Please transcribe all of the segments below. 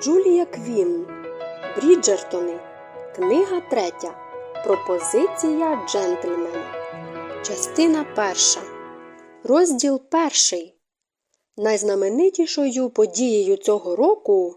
Джулія Квін. Бріджертони. Книга третя. Пропозиція джентльмена. Частина перша. Розділ перший. Найзнаменитішою подією цього року,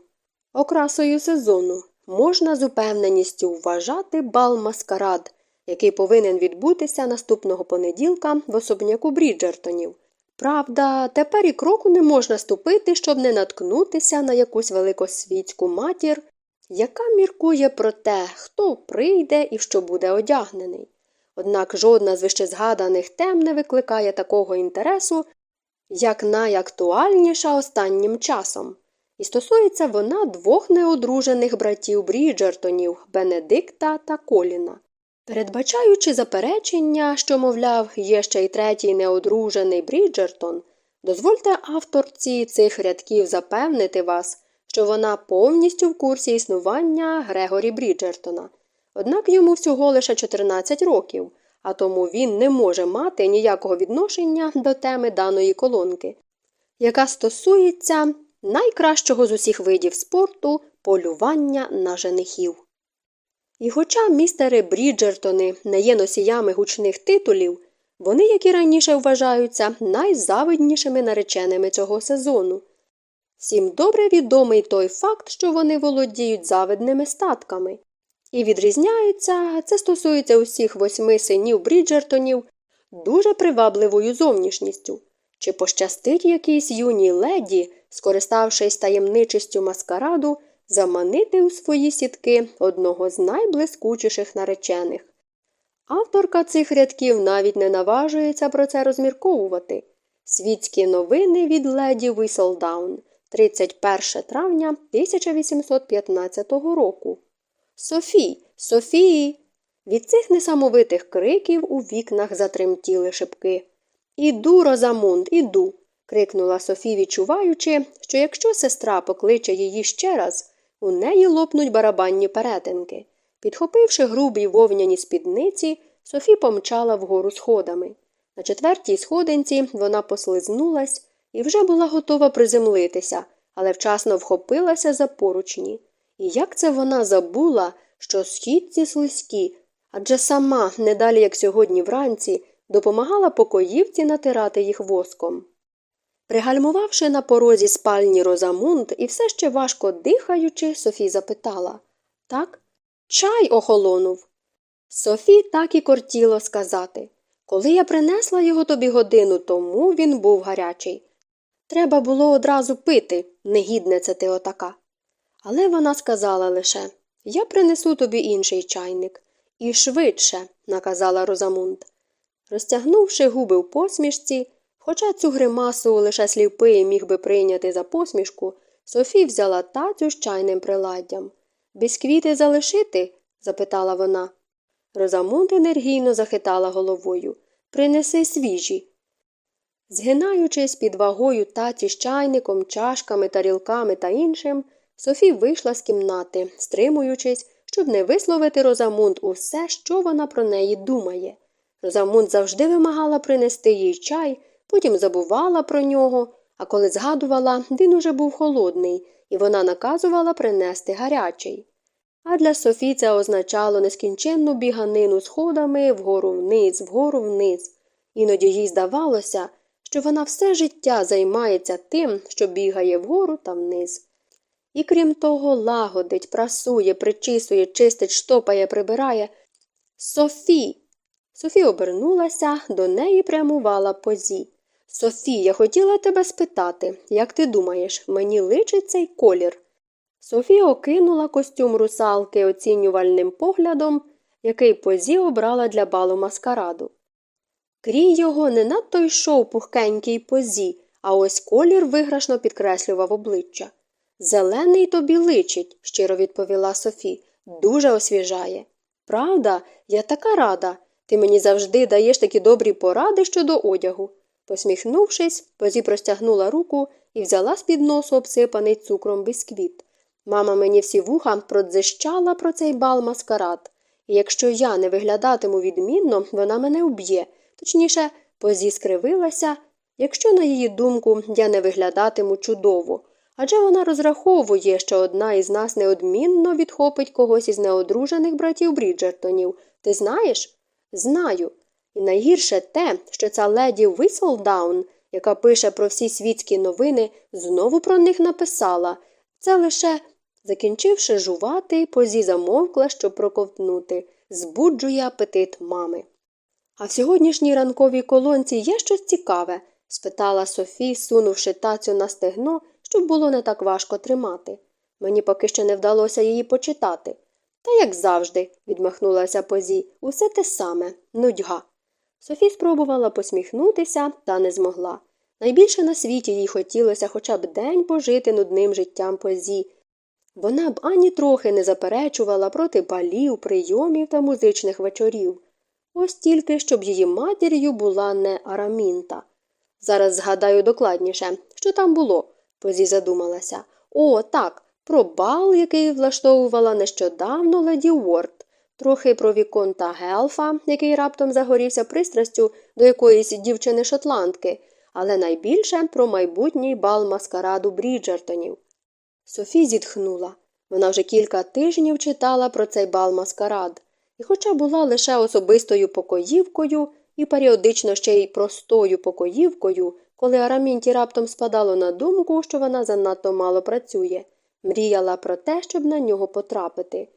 окрасою сезону, можна з упевненістю вважати бал маскарад, який повинен відбутися наступного понеділка в особняку Бріджертонів. Правда, тепер і кроку не можна ступити, щоб не наткнутися на якусь великосвітську матір, яка міркує про те, хто прийде і в що буде одягнений. Однак жодна з вищезгаданих тем не викликає такого інтересу, як найактуальніша останнім часом. І стосується вона двох неодружених братів Бріджертонів Бенедикта та Коліна. Передбачаючи заперечення, що, мовляв, є ще й третій неодружений Бріджертон, дозвольте авторці цих рядків запевнити вас, що вона повністю в курсі існування Грегорі Бріджертона. Однак йому всього лише 14 років, а тому він не може мати ніякого відношення до теми даної колонки, яка стосується найкращого з усіх видів спорту полювання на женихів. І хоча містери Бріджертони не є носіями гучних титулів, вони, як і раніше вважаються, найзавиднішими нареченими цього сезону. Всім добре відомий той факт, що вони володіють завидними статками. І відрізняються, це стосується усіх восьми синів Бріджертонів, дуже привабливою зовнішністю. Чи пощастить якійсь юній леді, скориставшись таємничістю маскараду, заманити у свої сітки одного з найблискучіших наречених. Авторка цих рядків навіть не наважується про це розмірковувати. Світські новини від леді Віселдаун, 31 травня 1815 року. Софій, Софії. Від цих несамовитих криків у вікнах затремтіли шибки. Іду, Розамунд, іду. крикнула Софі, відчуваючи, що якщо сестра покличе її ще раз, у неї лопнуть барабанні перетинки. Підхопивши грубі вовняні спідниці, Софі помчала вгору сходами. На четвертій сходинці вона послизнулась і вже була готова приземлитися, але вчасно вхопилася за поручні. І як це вона забула, що східці слизькі, адже сама, не далі як сьогодні вранці, допомагала покоївці натирати їх воском. Пригальмувавши на порозі спальні Розамунд і все ще важко дихаючи, Софі запитала Так? Чай охолонув. Софі так і кортіло сказати. Коли я принесла його тобі годину тому, він був гарячий. Треба було одразу пити, негідне це ти отака. Але вона сказала лише Я принесу тобі інший чайник. І швидше, наказала Розамунд. Розтягнувши губи в посмішці, Хоча цю гримасу лише сліпий міг би прийняти за посмішку, Софі взяла тацю з чайним приладдям. Бісквіти залишити? запитала вона. Розамунд енергійно захитала головою. Принеси свіжі. Згинаючись під вагою таці з чайником, чашками, тарілками та іншим, Софі вийшла з кімнати, стримуючись, щоб не висловити Розамунд усе, що вона про неї думає. Розамунд завжди вимагала принести їй чай потім забувала про нього, а коли згадувала, він уже був холодний, і вона наказувала принести гарячий. А для Софі це означало нескінченну біганину сходами вгору вниз, вгору вниз. Іноді їй здавалося, що вона все життя займається тим, що бігає вгору та вниз. І крім того, лагодить, прасує, причісує, чистить, штопає, прибирає. Софі. Софі обернулася, до неї прямувала позі. Софія, хотіла тебе спитати, як ти думаєш, мені личить цей колір? Софія окинула костюм русалки оцінювальним поглядом, який позі обрала для балу маскараду. Крій його не надто йшов пухкенький позі, а ось колір виграшно підкреслював обличчя. Зелений тобі личить, щиро відповіла Софі, дуже освіжає. Правда, я така рада. Ти мені завжди даєш такі добрі поради щодо одягу. Посміхнувшись, позі простягнула руку і взяла з під носу обсипаний цукром бісквіт. Мама мені всі вуха продзищала про цей бал маскарад, і якщо я не виглядатиму відмінно, вона мене вб'є, точніше, позі скривилася, якщо, на її думку, я не виглядатиму чудово, Адже вона розраховує, що одна із нас неодмінно відхопить когось із неодружених братів Бріджертонів. Ти знаєш? Знаю. І найгірше те, що ця леді Віселдаун, яка пише про всі світські новини, знову про них написала. Це лише, закінчивши жувати, позі замовкла, щоб проковтнути, збуджує апетит мами. А в сьогоднішній ранковій колонці є щось цікаве? спитала Софі, сунувши тацю на стегно, щоб було не так важко тримати. Мені поки що не вдалося її почитати. Та, як завжди, відмахнулася позі, усе те саме, нудьга. Софі спробувала посміхнутися, та не змогла. Найбільше на світі їй хотілося хоча б день пожити нудним життям позі. Вона б ані трохи не заперечувала проти балів, прийомів та музичних вечорів. Ось тільки щоб її матір'ю була не Арамінта. Зараз згадаю докладніше, що там було, позі задумалася. О, так, про бал, який влаштовувала нещодавно леді Уорд, трохи про Віконта Гелфа, який раптом загорівся пристрастю до якоїсь дівчини шотландки, але найбільше про майбутній бал маскараду Бріджертонів. Софі зітхнула. Вона вже кілька тижнів читала про цей бал маскарад, і, хоча була лише особистою покоївкою і періодично ще й простою покоївкою, коли Арамінті раптом спадало на думку, що вона занадто мало працює, мріяла про те, щоб на нього потрапити.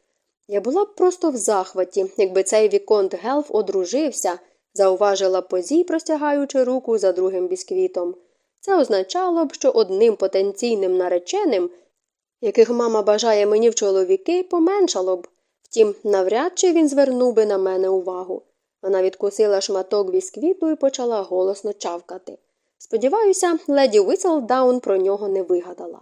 Я була б просто в захваті, якби цей Віконт Гелф одружився, зауважила позій, простягаючи руку за другим бісквітом. Це означало б, що одним потенційним нареченим, яких мама бажає мені в чоловіки, поменшало б. Втім, навряд чи він звернув би на мене увагу. Вона відкусила шматок бісквіту і почала голосно чавкати. Сподіваюся, леді Віселдаун про нього не вигадала.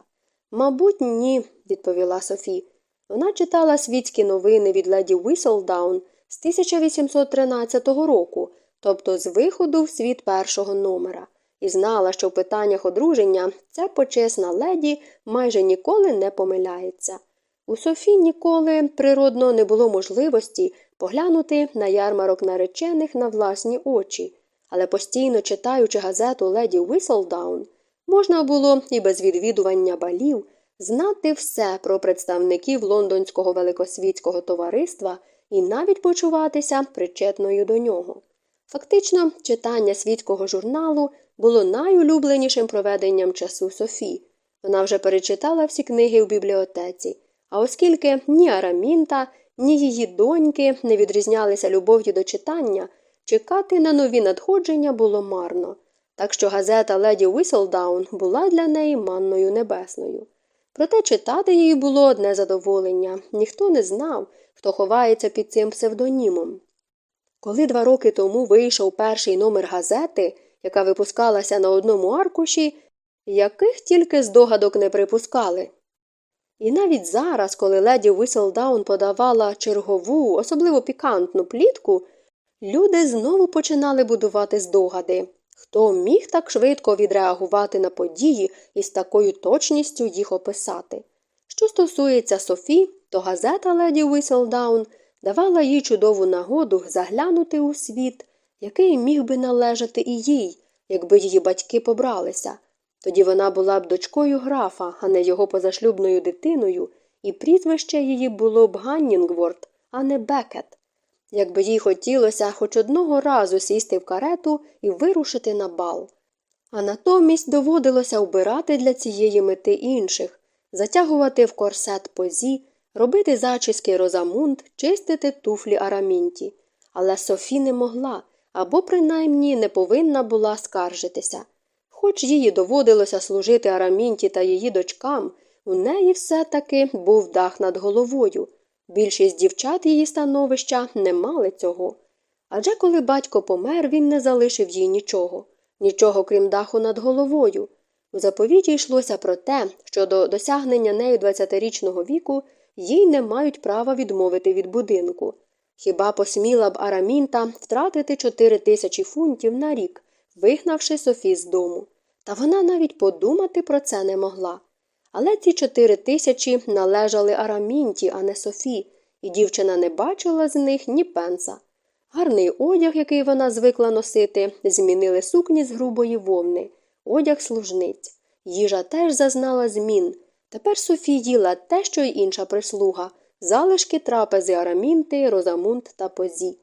Мабуть, ні, відповіла Софі. Вона читала світські новини від леді Віселдаун з 1813 року, тобто з виходу в світ першого номера, і знала, що в питаннях одруження ця почесна леді майже ніколи не помиляється. У Софі ніколи природно не було можливості поглянути на ярмарок наречених на власні очі, але постійно читаючи газету леді Віселдаун, можна було і без відвідування балів знати все про представників лондонського великосвітського товариства і навіть почуватися причетною до нього. Фактично, читання світського журналу було найулюбленішим проведенням часу Софі. Вона вже перечитала всі книги в бібліотеці, а оскільки ні Арамінта, ні її доньки не відрізнялися любов'ю до читання, чекати на нові надходження було марно, так що газета леді Віселдаун була для неї манною небесною. Проте читати її було одне задоволення ніхто не знав, хто ховається під цим псевдонімом. Коли два роки тому вийшов перший номер газети, яка випускалася на одному аркуші, яких тільки здогадок не припускали. І навіть зараз, коли леді Віселдаун подавала чергову, особливо пікантну плітку, люди знову починали будувати здогади. Хто міг так швидко відреагувати на події і з такою точністю їх описати? Що стосується Софі, то газета леді Віселдаун давала їй чудову нагоду заглянути у світ, який міг би належати і їй, якби її батьки побралися. Тоді вона була б дочкою графа, а не його позашлюбною дитиною, і прізвище її було б Ганнінгворд, а не Бекет. Якби їй хотілося хоч одного разу сісти в карету і вирушити на бал. А натомість доводилося вбирати для цієї мети інших, затягувати в корсет позі, робити зачіски розамунд, чистити туфлі арамінті. Але Софі не могла або принаймні не повинна була скаржитися. Хоч їй доводилося служити Арамінті та її дочкам, у неї все таки був дах над головою. Більшість дівчат її становища не мали цього. Адже коли батько помер, він не залишив їй нічого, нічого крім даху над головою. У заповіті йшлося про те, що до досягнення нею 20-річного віку їй не мають права відмовити від будинку. Хіба посміла б Арамінта втратити 4 тисячі фунтів на рік, вигнавши Софі з дому. Та вона навіть подумати про це не могла. Але ці чотири тисячі належали Арамінті, а не Софі, і дівчина не бачила з них ні пенса. Гарний одяг, який вона звикла носити, змінили сукні з грубої вовни, одяг служниць. Їжа теж зазнала змін. Тепер Софі їла те, що й інша прислуга залишки трапези Арамінти, Розамунд та Позі.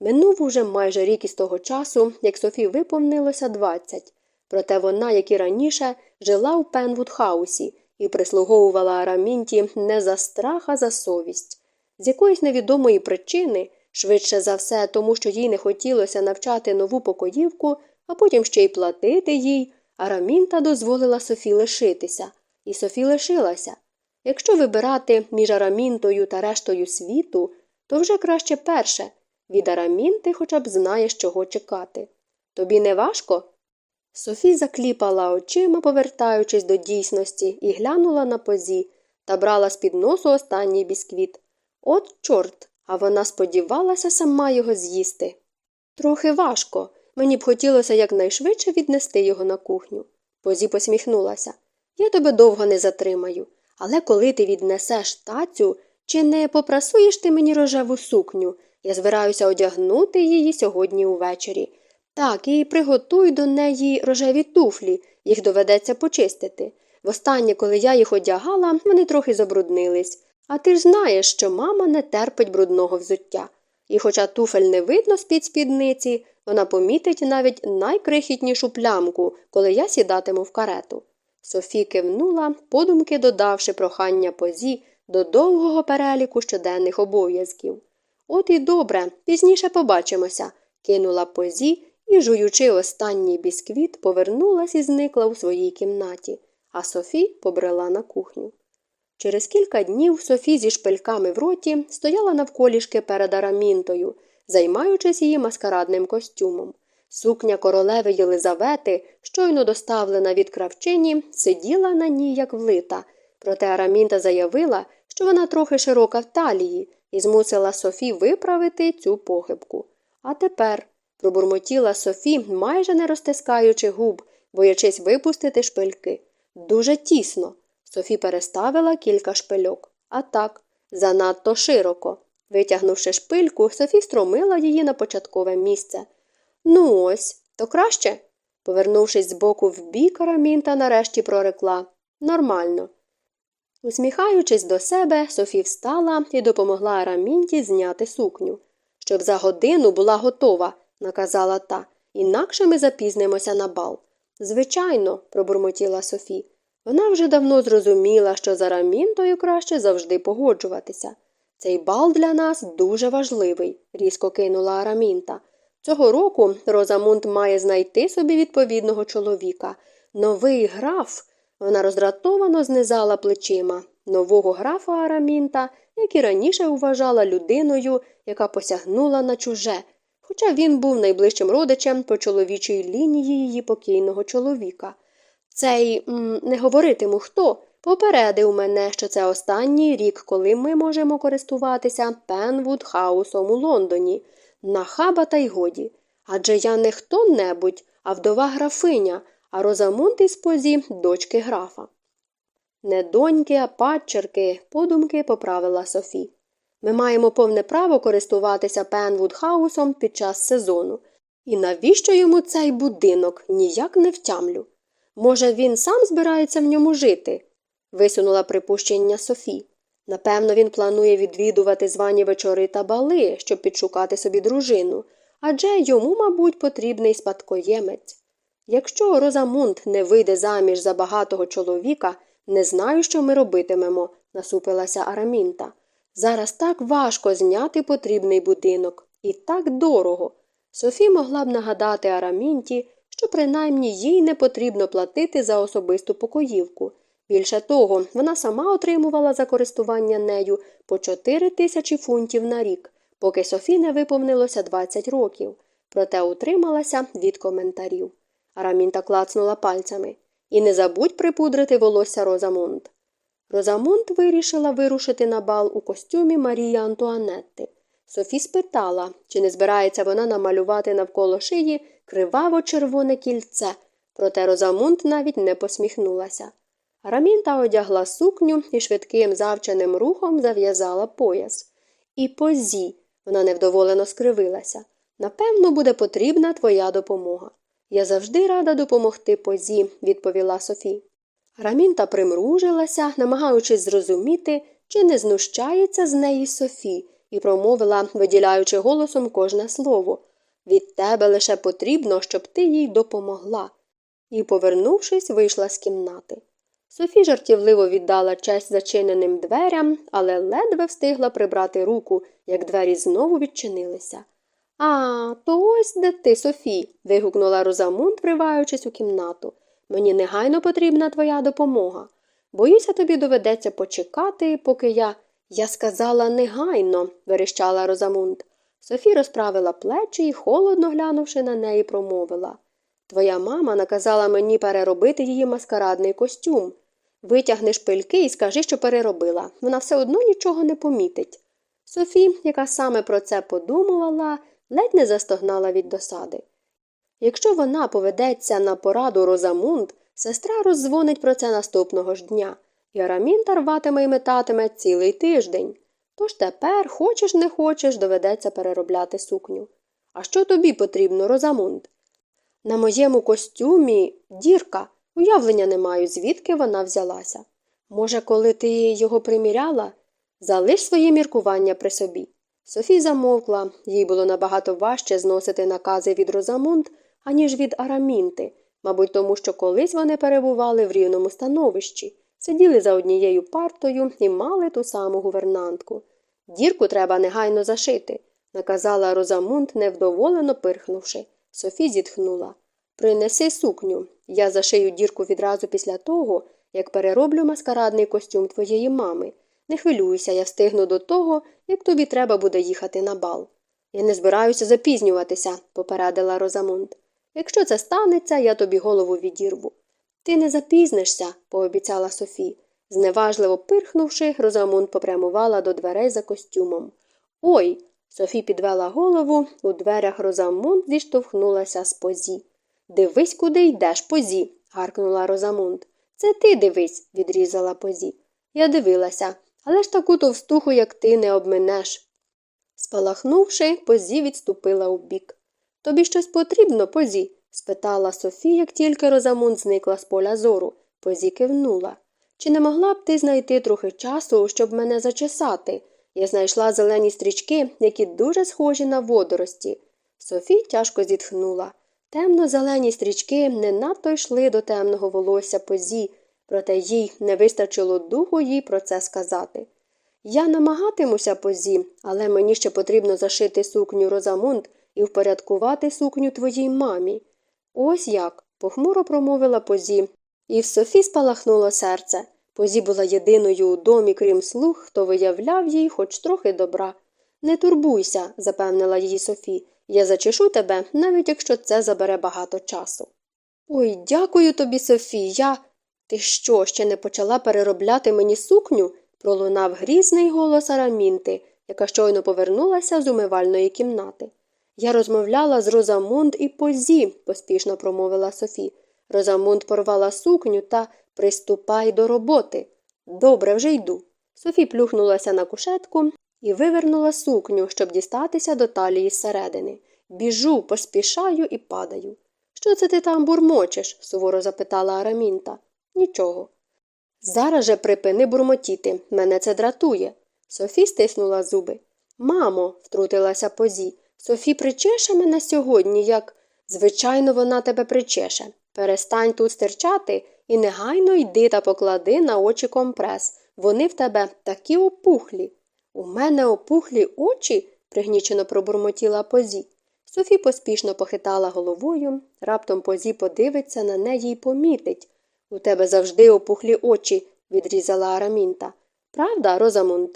Минув уже майже рік із того часу, як Софі виповнилося 20. Проте вона, як і раніше, жила у Пенвудхаусі і прислуговувала Арамінті не за страх, а за совість. З якоїсь невідомої причини, швидше за все, тому що їй не хотілося навчати нову покоївку, а потім ще й платити їй, Арамінта дозволила Софі лишитися. І Софі лишилася. Якщо вибирати між Арамінтою та рештою світу, то вже краще перше. Від Арамінти хоча б знаєш, чого чекати. Тобі не важко? Софі закліпала очима, повертаючись до дійсності, і глянула на позі та брала з під носу останній бісквіт. От, чорт, а вона сподівалася сама його з'їсти. Трохи важко. Мені б хотілося якнайшвидше віднести його на кухню. Позі посміхнулася. Я тебе довго не затримаю. Але коли ти віднесеш тацю, чи не попрасуєш ти мені рожеву сукню? Я збираюся одягнути її сьогодні увечері. Так, і приготуй до неї рожеві туфлі, їх доведеться почистити. Востаннє, коли я їх одягала, вони трохи забруднились. А ти ж знаєш, що мама не терпить брудного взуття. І хоча туфель не видно з-під спідниці, вона помітить навіть найкрихітнішу плямку, коли я сідатиму в карету. Софі кивнула, подумки додавши прохання позі до довгого переліку щоденних обов'язків. От і добре, пізніше побачимося, кинула позі і, жуючи останній бісквіт, повернулась і зникла у своїй кімнаті, а Софі побрела на кухню. Через кілька днів Софі зі шпильками в роті стояла навколішки перед арамінтою, займаючись її маскарадним костюмом. Сукня королеви Єлизавети, щойно доставлена від кравчині, сиділа на ній, як влита, проте Арамінта заявила, що вона трохи широка в талії, і змусила Софі виправити цю похибку. А тепер, пробурмотіла Софі, майже не розтискаючи губ, боячись випустити шпильки. Дуже тісно. Софі переставила кілька шпильок. А так, занадто широко. Витягнувши шпильку, Софі стромила її на початкове місце. Ну ось, то краще. Повернувшись збоку в бік, Арамінта нарешті прорекла Нормально. Усміхаючись до себе, Софі встала і допомогла Арамінті зняти сукню. Щоб за годину була готова, наказала та, інакше ми запізнимося на бал. Звичайно, пробурмотіла Софі. Вона вже давно зрозуміла, що за Рамінтою краще завжди погоджуватися. Цей бал для нас дуже важливий, різко кинула Арамінта. Цього року Розамунд має знайти собі відповідного чоловіка. Новий граф. Вона роздратовано знизала плечима. Нового графа Арамінта, як і раніше вважала людиною, яка посягнула на чуже, хоча він був найближчим родичем по чоловічій лінії її покійного чоловіка. Цей м, не говоритиму хто. Попередив мене, що це останній рік, коли ми можемо користуватися Пенвуд Хаусом у Лондоні. Нахаба та й годі. Адже я не хто небудь, а вдова графиня, а Розамунд із позі дочки графа. Не доньки, а падчерки, подумки поправила Софі. Ми маємо повне право користуватися Пенвуд Хаусом під час сезону. І навіщо йому цей будинок ніяк не втямлю? Може, він сам збирається в ньому жити? висунула припущення Софі. Напевно, він планує відвідувати звані вечори та бали, щоб підшукати собі дружину, адже йому, мабуть, потрібний спадкоємець. Якщо Розамунд не вийде заміж за багатого чоловіка, не знаю, що ми робитимемо, насупилася Арамінта. Зараз так важко зняти потрібний будинок, і так дорого. Софі могла б нагадати Арамінті, що принаймні їй не потрібно платити за особисту покоївку. Більше того, вона сама отримувала за користування нею по 4 тисячі фунтів на рік, поки Софі не виповнилося 20 років, проте утрималася від коментарів. Арамінта клацнула пальцями. І не забудь припудрити волосся Розамунд. Розамунд вирішила вирушити на бал у костюмі Марії Антуанетти. Софі спитала, чи не збирається вона намалювати навколо шиї криваво червоне кільце, проте Розамунд навіть не посміхнулася. Рамінта одягла сукню і швидким завченим рухом зав'язала пояс. І позі, вона невдоволено скривилася. Напевно, буде потрібна твоя допомога. Я завжди рада допомогти позі, відповіла Софі. Рамінта примружилася, намагаючись зрозуміти, чи не знущається з неї Софі, і промовила, виділяючи голосом кожне слово від тебе лише потрібно, щоб ти їй допомогла. І, повернувшись, вийшла з кімнати. Софі жартівливо віддала честь зачиненим дверям, але ледве встигла прибрати руку, як двері знову відчинилися. А, то ось де ти, Софі. вигукнула Розамунд, вриваючись у кімнату. Мені негайно потрібна твоя допомога. Боюся, тобі доведеться почекати, поки я. Я сказала негайно, верещала Розамунд. Софі розправила плечі і, холодно глянувши на неї, промовила Твоя мама наказала мені переробити її маскарадний костюм. Витягни шпильки і скажи, що переробила. Вона все одно нічого не помітить. Софі, яка саме про це подумувала, ледь не застогнала від досади. Якщо вона поведеться на пораду Розамунд, сестра роздзвонить про це наступного ж дня, і Арамінта рватиме і метатиме цілий тиждень. Тож тепер, хочеш не хочеш, доведеться переробляти сукню. А що тобі потрібно, Розамунд? На моєму костюмі дірка, уявлення не маю, звідки вона взялася. Може, коли ти його приміряла, залиш своє міркування при собі. Софі замовкла, їй було набагато важче зносити накази від Розамунд, аніж від Арамінти, мабуть, тому що колись вони перебували в рівному становищі, сиділи за однією партою і мали ту саму гувернантку. Дірку треба негайно зашити, наказала Розамунд, невдоволено пирхнувши. Софі зітхнула. Принеси сукню. Я зашию дірку відразу після того, як перероблю маскарадний костюм твоєї мами. Не хвилюйся, я встигну до того, як тобі треба буде їхати на бал. Я не збираюся запізнюватися, попередила Розамунд. Якщо це станеться, я тобі голову відірву. Ти не запізнишся, пообіцяла Софі. Зневажливо пирхнувши, Розамунд попрямувала до дверей за костюмом. Ой. Софі підвела голову, у дверях Розамунд зіштовхнулася з позі. Дивись, куди йдеш, позі. гаркнула Розамунд. Це ти дивись, відрізала позі. Я дивилася, але ж таку товстуху, як ти, не обминеш. Спалахнувши, позі відступила вбік. Тобі щось потрібно, позі? спитала Софі, як тільки Розамунд зникла з поля зору. Позі кивнула. Чи не могла б ти знайти трохи часу, щоб мене зачесати? Я знайшла зелені стрічки, які дуже схожі на водорості. Софі тяжко зітхнула. Темно зелені стрічки не надто йшли до темного волосся позі, проте їй не вистачило духу їй про це сказати. Я намагатимуся позі, але мені ще потрібно зашити сукню Розамунд і впорядкувати сукню твоїй мамі. Ось як, похмуро промовила позі, і в Софі спалахнуло серце. Позі була єдиною у домі, крім слуг, хто виявляв їй хоч трохи добра. Не турбуйся, запевнила її Софі. Я зачешу тебе, навіть якщо це забере багато часу. Ой, дякую тобі, Софі, я. Ти що, ще не почала переробляти мені сукню? пролунав грізний голос Арамінти, яка щойно повернулася з умивальної кімнати. Я розмовляла з Розамунд і позі, поспішно промовила Софі. Розамунд порвала сукню та приступай до роботи. Добре, вже йду. Софі плюхнулася на кушетку і вивернула сукню, щоб дістатися до талії зсередини. Біжу, поспішаю і падаю. Що це ти там бурмочеш? суворо запитала Арамінта. Нічого. Зараз же припини бурмотіти, мене це дратує. Софі стиснула зуби. Мамо, втрутилася позі, Софі причеше мене сьогодні, як. Звичайно, вона тебе причеше. Перестань тут стирчати і негайно йди та поклади на очі компрес. Вони в тебе такі опухлі. У мене опухлі очі, пригнічено пробурмотіла позі. Софі поспішно похитала головою, раптом позі подивиться на неї й помітить. У тебе завжди опухлі очі, відрізала Арамінта. Правда, Розамунд?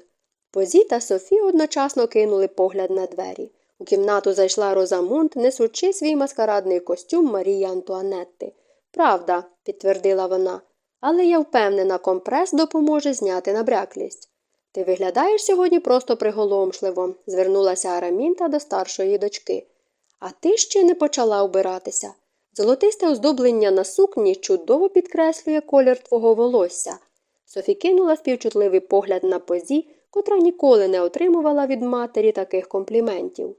Позі та Софі одночасно кинули погляд на двері. У кімнату зайшла Розамунд, несучи свій маскарадний костюм Марії Антуанетти. Правда, підтвердила вона, але я впевнена, компрес допоможе зняти набряклість. Ти виглядаєш сьогодні просто приголомшливо, звернулася Арамінта до старшої дочки. А ти ще не почала вбиратися. Золотисте оздоблення на сукні чудово підкреслює колір твого волосся. Софі кинула співчутливий погляд на позі, котра ніколи не отримувала від матері таких компліментів.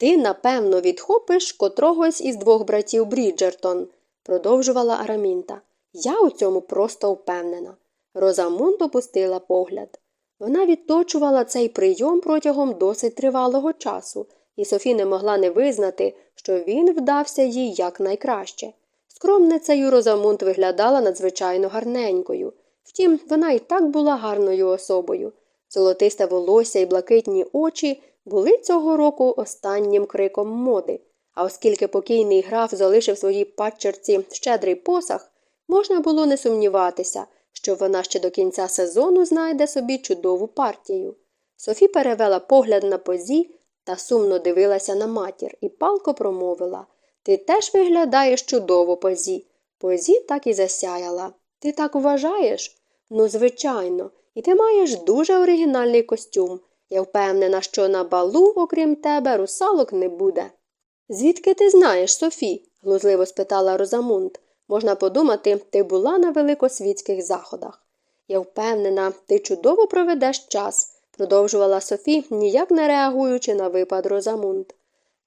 Ти, напевно, відхопиш котрогось із двох братів Бріджертон, продовжувала Арамінта. Я у цьому просто впевнена. Розамунд опустила погляд. Вона відточувала цей прийом протягом досить тривалого часу, і Софі не могла не визнати, що він вдався їй якнайкраще. Скромницею Розамунд виглядала надзвичайно гарненькою. Втім, вона і так була гарною особою. Золотисте волосся і блакитні очі були цього року останнім криком моди. А оскільки покійний граф залишив своїй падчерці щедрий посах, можна було не сумніватися, що вона ще до кінця сезону знайде собі чудову партію. Софі перевела погляд на позі та сумно дивилася на матір і палко промовила Ти теж виглядаєш чудово позі. Позі так і засяяла. Ти так вважаєш? Ну, звичайно, і ти маєш дуже оригінальний костюм. Я впевнена, що на балу, окрім тебе, русалок не буде. Звідки ти знаєш, Софі? глузливо спитала Розамунд. Можна подумати, ти була на великосвітських заходах. Я впевнена, ти чудово проведеш час, продовжувала Софі, ніяк не реагуючи на випад Розамунд.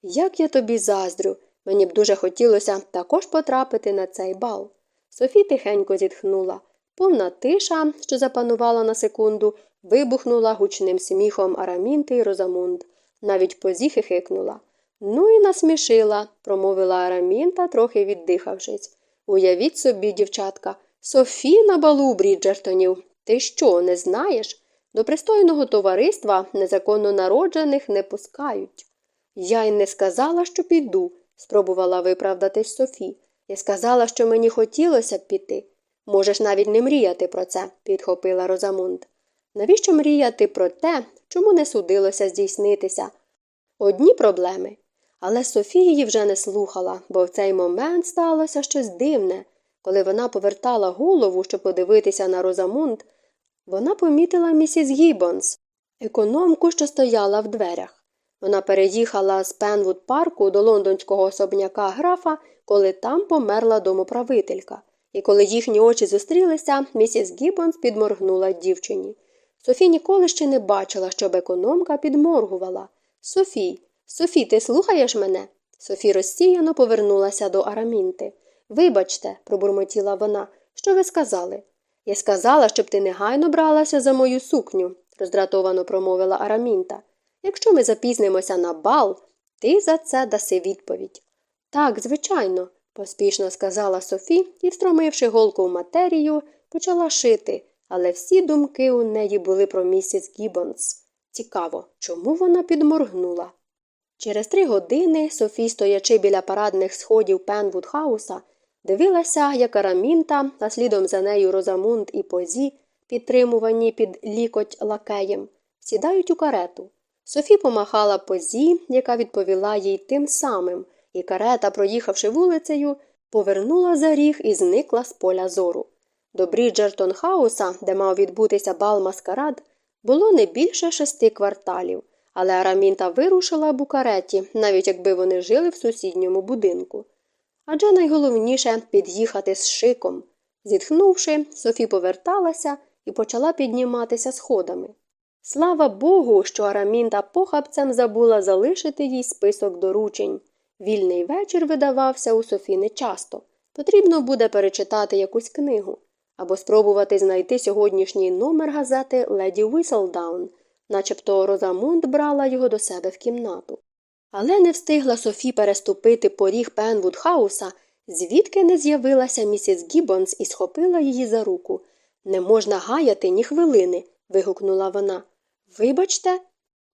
Як я тобі заздрю, мені б дуже хотілося також потрапити на цей бал. Софі тихенько зітхнула. Повна тиша, що запанувала на секунду, вибухнула гучним сміхом Арамінти й Розамунд. Навіть позіхи хикнула. Ну і насмішила, промовила Арамінта, трохи віддихавшись. Уявіть собі, дівчатка, Софі на балу Бріджертонів. Ти що, не знаєш? До пристойного товариства незаконно народжених не пускають. Я й не сказала, що піду, спробувала виправдатись Софі. Я сказала, що мені хотілося б піти. Можеш навіть не мріяти про це, підхопила Розамунд. Навіщо мріяти про те, чому не судилося здійснитися? Одні проблеми. Але Софія її вже не слухала, бо в цей момент сталося щось дивне. Коли вона повертала голову, щоб подивитися на Розамунд, вона помітила місіс Гіббонс, економку, що стояла в дверях. Вона переїхала з Пенвуд парку до лондонського особняка графа, коли там померла домоправителька. І коли їхні очі зустрілися, місіс Гіббонс підморгнула дівчині. Софі ніколи ще не бачила, щоб економка підморгувала. Софій, Софі, ти слухаєш мене? Софі розсіяно повернулася до Арамінти. Вибачте, пробурмотіла вона, що ви сказали? Я сказала, щоб ти негайно бралася за мою сукню, роздратовано промовила Арамінта. Якщо ми запізнимося на бал, ти за це даси відповідь. Так, звичайно, поспішно сказала Софі і, встромивши голку в матерію, почала шити, але всі думки у неї були про місіс Гіббонс. Цікаво, чому вона підморгнула? Через три години Софі, стоячи біля парадних сходів Пенвудхауса, дивилася, як Арамінта, а слідом за нею Розамунд і Позі, підтримувані під лікоть лакеєм, сідають у карету. Софі помахала позі, яка відповіла їй тим самим, і карета, проїхавши вулицею, повернула за ріг і зникла з поля зору. До Бріджертон Хауса, де мав відбутися бал маскарад, було не більше шести кварталів, але Арамінта вирушила Букареті, навіть якби вони жили в сусідньому будинку. Адже найголовніше під'їхати з шиком. Зітхнувши, Софі поверталася і почала підніматися сходами. Слава Богу, що Арамінта похабцем забула залишити їй список доручень. Вільний вечір видавався у Софі нечасто. Потрібно буде перечитати якусь книгу або спробувати знайти сьогоднішній номер газети Леді Віселдаун, начебто Розамунд брала його до себе в кімнату. Але не встигла Софі переступити поріг Пенвудхауса, звідки не з'явилася місіс Гіббонс і схопила її за руку. Не можна гаяти ні хвилини. вигукнула вона. Вибачте,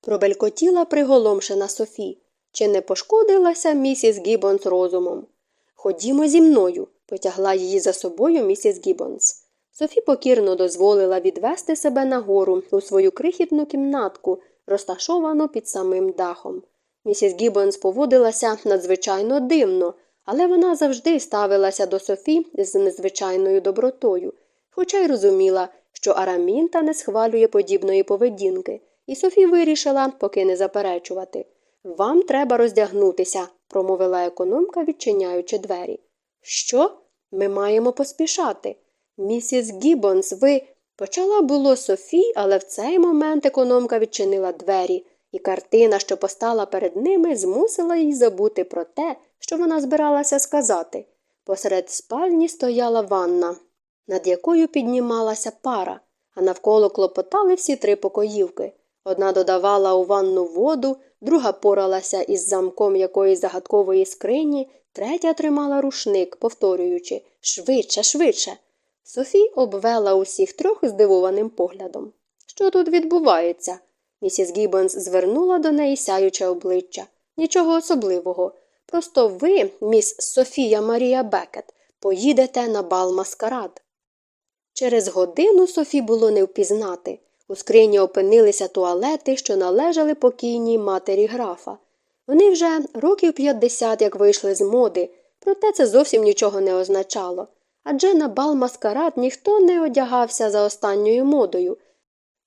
пробелькотіла приголомшена Софі. Чи не пошкодилася місіс Гіббонс розумом? Ходімо зі мною, потягла її за собою місіс Гіббонс. Софі покірно дозволила відвести себе нагору у свою крихітну кімнатку, розташовану під самим дахом. Місіс Гіббонс поводилася надзвичайно дивно, але вона завжди ставилася до Софі з незвичайною добротою, хоча й розуміла, що Арамінта не схвалює подібної поведінки, і Софі вирішила поки не заперечувати. Вам треба роздягнутися, промовила економка, відчиняючи двері. Що? Ми маємо поспішати. Місіс Гіббонс, ви. Почала було Софі, але в цей момент економка відчинила двері, і картина, що постала перед ними, змусила їй забути про те, що вона збиралася сказати. Посеред спальні стояла ванна, над якою піднімалася пара, а навколо клопотали всі три покоївки. Одна додавала у ванну воду, друга поралася із замком якоїсь загадкової скрині, третя тримала рушник, повторюючи швидше, швидше. Софі обвела усіх трьох здивованим поглядом. Що тут відбувається? Місіс Гіббонс звернула до неї сяюче обличчя. Нічого особливого. Просто ви, міс Софія Марія Бекет, поїдете на бал маскарад. Через годину Софі було не впізнати. У скрині опинилися туалети, що належали покійній матері графа. Вони вже років 50 як вийшли з моди, проте це зовсім нічого не означало. Адже на бал маскарад ніхто не одягався за останньою модою.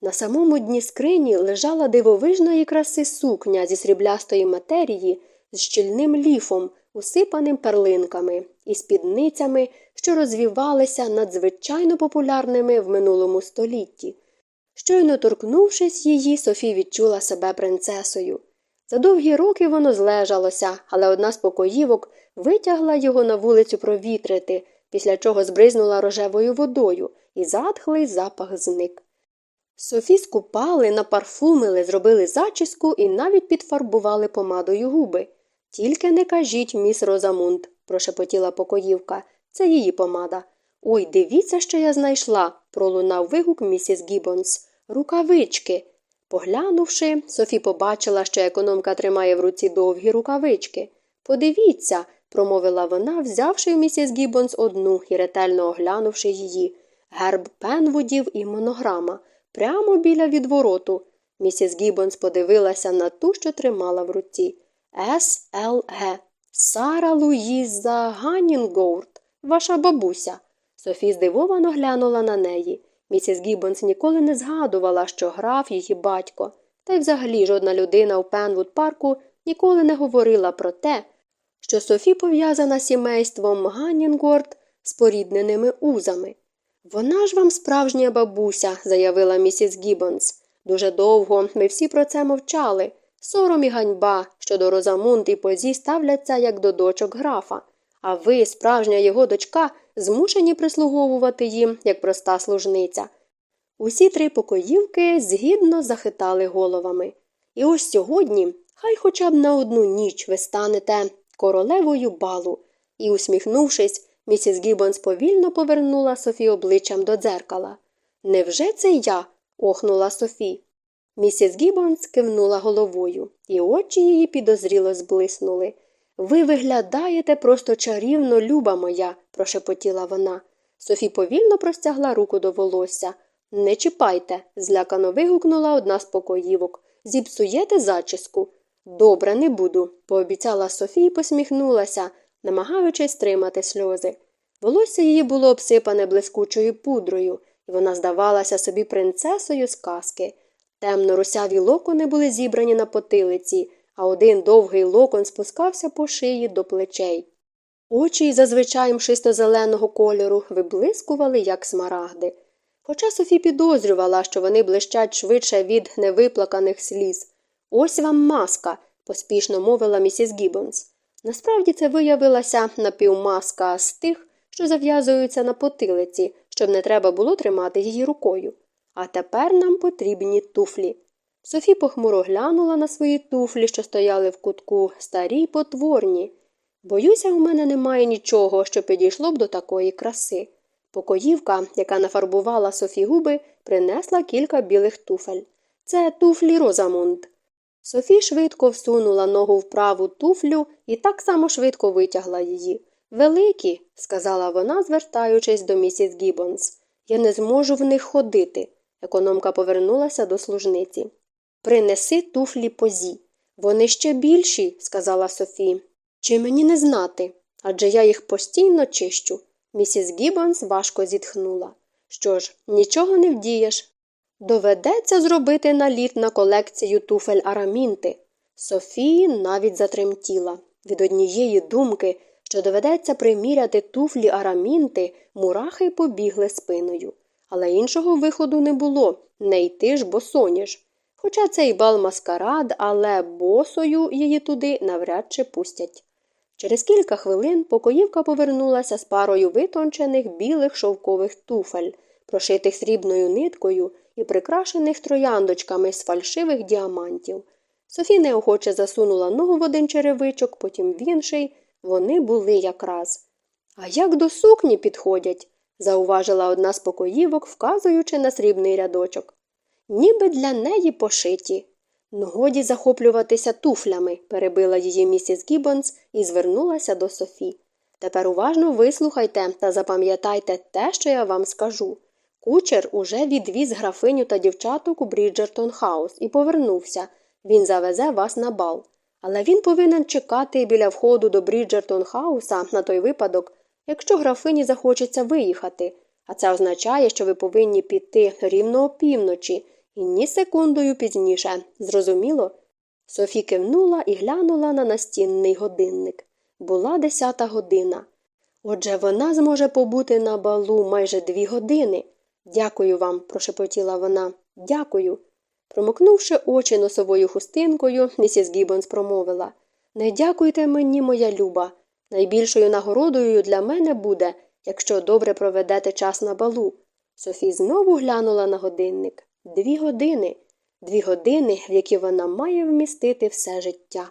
На самому дні скрині лежала дивовижної краси сукня зі сріблястої матерії з щільним ліфом, усипаним перлинками, і спідницями, що розвівалися надзвичайно популярними в минулому столітті. Щойно торкнувшись її, Софі відчула себе принцесою. За довгі роки воно злежалося, але одна з покоївок витягла його на вулицю провітрити, після чого збризнула рожевою водою, і затхлий запах зник. Софі скупали, напарфумили, зробили зачіску і навіть підфарбували помадою губи. Тільки не кажіть, міс Розамунд, прошепотіла покоївка. Це її помада. Ой, дивіться, що я знайшла, пролунав вигук місіс Гіббонс. Рукавички. Поглянувши, Софі побачила, що економка тримає в руці довгі рукавички. Подивіться, промовила вона, взявши в місіс Гіббонс одну і ретельно оглянувши її. Герб пенвудів і монограма. Прямо біля відвороту. Місіс Гіббонс подивилася на ту, що тримала в руці. С. Л. Г. Сара Луїза Ганінгоурт, ваша бабуся. Софі здивовано глянула на неї. Місіс Гіббонс ніколи не згадувала, що граф її батько, та й взагалі жодна людина у Пенвуд парку ніколи не говорила про те, що Софі пов'язана сімейством Ганнінгорд спорідненими узами. Вона ж вам справжня бабуся, заявила місіс Гіббонс. Дуже довго ми всі про це мовчали. Сором і ганьба, що до Розамунд і позі ставляться як до дочок графа, а ви, справжня його дочка, змушені прислуговувати їм, як проста служниця. Усі три покоївки згідно захитали головами. І ось сьогодні, хай хоча б на одну ніч ви станете королевою балу. І, усміхнувшись, місіс Гіббонс повільно повернула Софі обличчям до дзеркала. Невже це я? охнула Софі. Місіс Гіббонс кивнула головою, і очі її підозріло зблиснули. Ви виглядаєте просто чарівно, люба моя, прошепотіла вона. Софі повільно простягла руку до волосся. Не чіпайте, злякано вигукнула одна з покоївок. Зіпсуєте зачіску. Добре, не буду, пообіцяла Софі і посміхнулася, намагаючись стримати сльози. Волосся її було обсипане блискучою пудрою, і вона здавалася собі принцесою з казки. Темно русяві локони були зібрані на потилиці, а один довгий локон спускався по шиї до плечей. Очі, зазвичай мшисто-зеленого кольору, виблискували, як смарагди. Хоча Софі підозрювала, що вони блищать швидше від невиплаканих сліз. Ось вам маска, поспішно мовила місіс Гіббонс. Насправді це виявилася напівмаска з тих, що зав'язуються на потилиці, щоб не треба було тримати її рукою. А тепер нам потрібні туфлі. Софі похмуро глянула на свої туфлі, що стояли в кутку, старі й потворні. Боюся, у мене немає нічого, що підійшло б до такої краси. Покоївка, яка нафарбувала Софі губи, принесла кілька білих туфель. Це туфлі Розамунд. Софі швидко всунула ногу в праву туфлю і так само швидко витягла її. Великі, сказала вона, звертаючись до місіс Гіббонс. Я не зможу в них ходити. Економка повернулася до служниці. Принеси туфлі позі. Вони ще більші, сказала Софі. Чи мені не знати? Адже я їх постійно чищу. Місіс Гіббонс важко зітхнула. Що ж, нічого не вдієш. Доведеться зробити наліт на колекцію туфель арамінти. Софії навіть затремтіла. Від однієї думки, що доведеться приміряти туфлі арамінти, мурахи побігли спиною. Але іншого виходу не було не йти ж босоніж. Хоча цей бал маскарад, але босою її туди навряд чи пустять. Через кілька хвилин покоївка повернулася з парою витончених білих шовкових туфель, прошитих срібною ниткою і прикрашених трояндочками з фальшивих діамантів. Софі неохоче засунула ногу в один черевичок, потім в інший. Вони були якраз. А як до сукні підходять? зауважила одна з покоївок, вказуючи на срібний рядочок. Ніби для неї пошиті. «Ну, годі захоплюватися туфлями, перебила її місіс Гіббонс і звернулася до Софі. Тепер уважно вислухайте та запам'ятайте те, що я вам скажу. Кучер уже відвіз графиню та дівчаток у Бріджертон Хаус і повернувся. Він завезе вас на бал. Але він повинен чекати біля входу до Бріджертон Хауса на той випадок, якщо графині захочеться виїхати. А це означає, що ви повинні піти рівно опівночі і ні секундою пізніше. Зрозуміло? Софі кивнула і глянула на настінний годинник. Була десята година. Отже, вона зможе побути на балу майже дві години. Дякую вам, прошепотіла вона. Дякую. Промокнувши очі носовою хустинкою, місіс Гіббонс промовила Не дякуйте мені, моя люба. Найбільшою нагородою для мене буде, якщо добре проведете час на балу. Софі знову глянула на годинник. Дві години, дві години, в які вона має вмістити все життя.